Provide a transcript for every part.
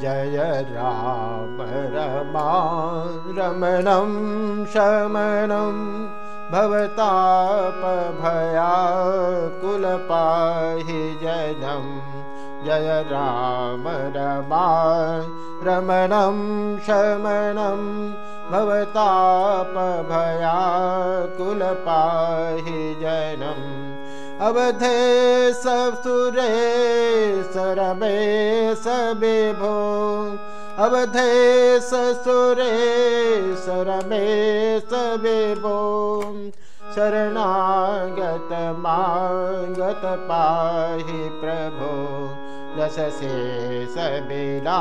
जय राम रमा रमणं शमनं। भवतापभया कुलपाहि जनं जय राम रमा रमणं शमनं। भवतापभया कुलपाहि जनम् अवधे सब सुरे ससुरे सबे भो। अवधे ससुरे सरबे सबे भो। शरणागत मांगत पाहि प्रभो। दस से सबीला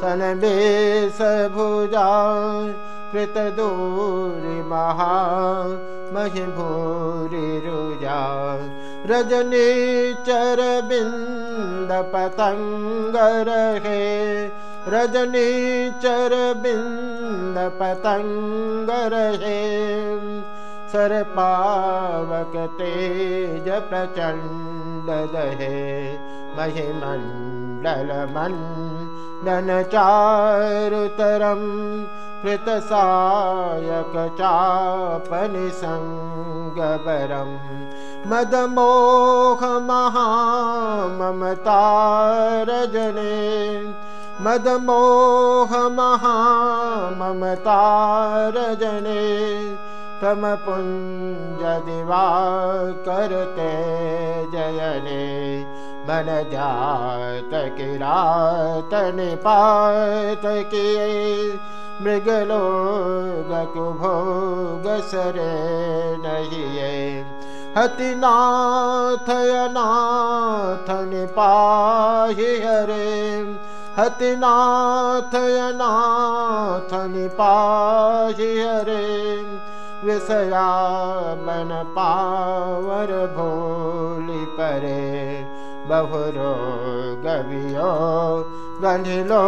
सनबे सबुजा कृत दूरी महा महिभूरि रुजा रजनी चरबिन्द पतङ्गरहे रजनी चरबिन्द पतङ्गरहे सर्पावक तेज प्रचण्ड दहे महिमण्डलमण्डन चारुतरम् कृतसायकचापनिसङ्गबरं मदमोहमहाममतारजने मदमोहमहाममतारजने करते जयने मन जात किरातनिपातकिये मृगलो गकुभोगसरे नहिये। हतिनाथयनाथनिपाहि हरे। हतिनाथयनाथनिपाहि हरे। विषया मन पावर भोलि परे। बहुरो गवियो गनिलो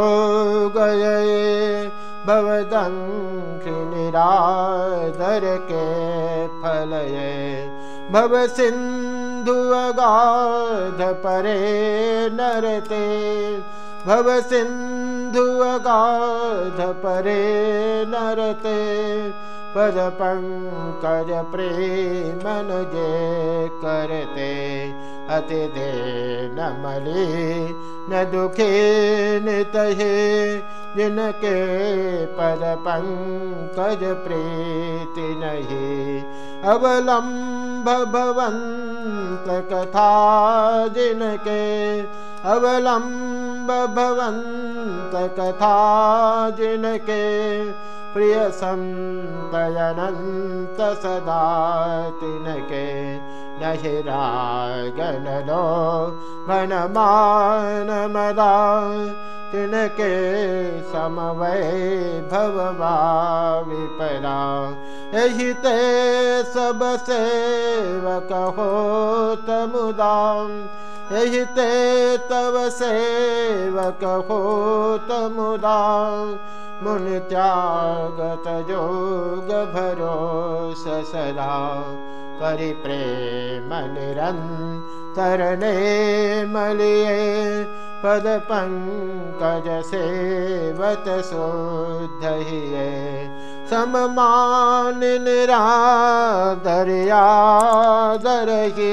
गए भवदङ्घ्रिनिरादर के फलये। भव सिन्धु अगाध परे नरते। भव सिन्धु अगाध परे नरते पद पङ्कज प्रेमन जे करते अति दे न मले न दुखे नितहे जिनके पद पंकज प्रीति नहीं अवलंब भवंत कथा जिनके। अवलंब भवंत कथा जिनके प्रिय संतयनंत सदा तिनके नहि रागन लो मन मान मदा तिनके समवै विपरा एहि ते सब सेवक हो तमुदाम एहि ते तव सेवक हो तमुदाम मुन त्यागत योग भरोस सदा करि प्रेम तरने मलिए पद पंकज सेवत निरा दरिया दरहे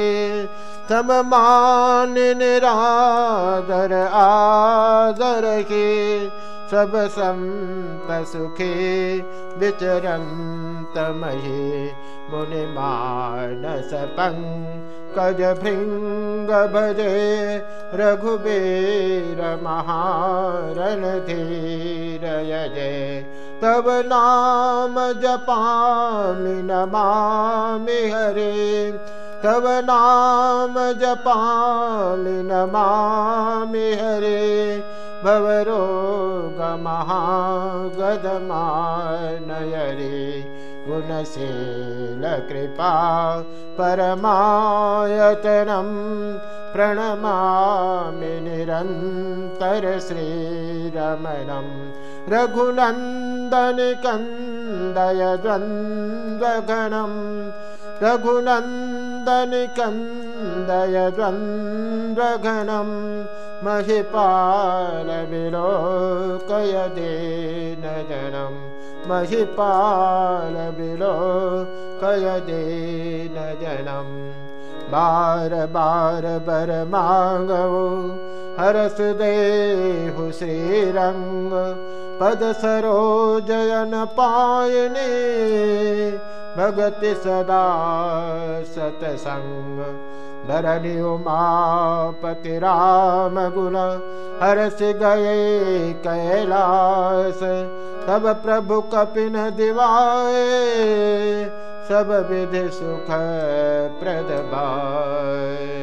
समान निरा निरादर आदर के सब संत सुखी विचरन्त मही मुनिमानस पङ्कज भृङ्ग भजे रघुबीर महारण धीरयजे तव नाम जपामि नमामि हरे। तव नाम जपामि नमामि हरे भवरोगमहागदमानयरे गुणशीलकृपा परमायतनं प्रणमामि निरन्तर श्रीरमणं रघुनन्दनिकन्दय द्वन्द्वगणं रघुनन्दनिकन्दय द्वन्द्वगणम् महिपाल बिलो कय दीन जनम महिपाल बिलो कय दीन जनम बार बार बर मांगो हरस देहु श्रीरंग पद सरोजयन पायने भगति सदा सतसंग धरणी उमापति राम गुण हर्ष गए कैलास। तब प्रभु कपिन दिवाए, सब विधि सुख प्रदबाए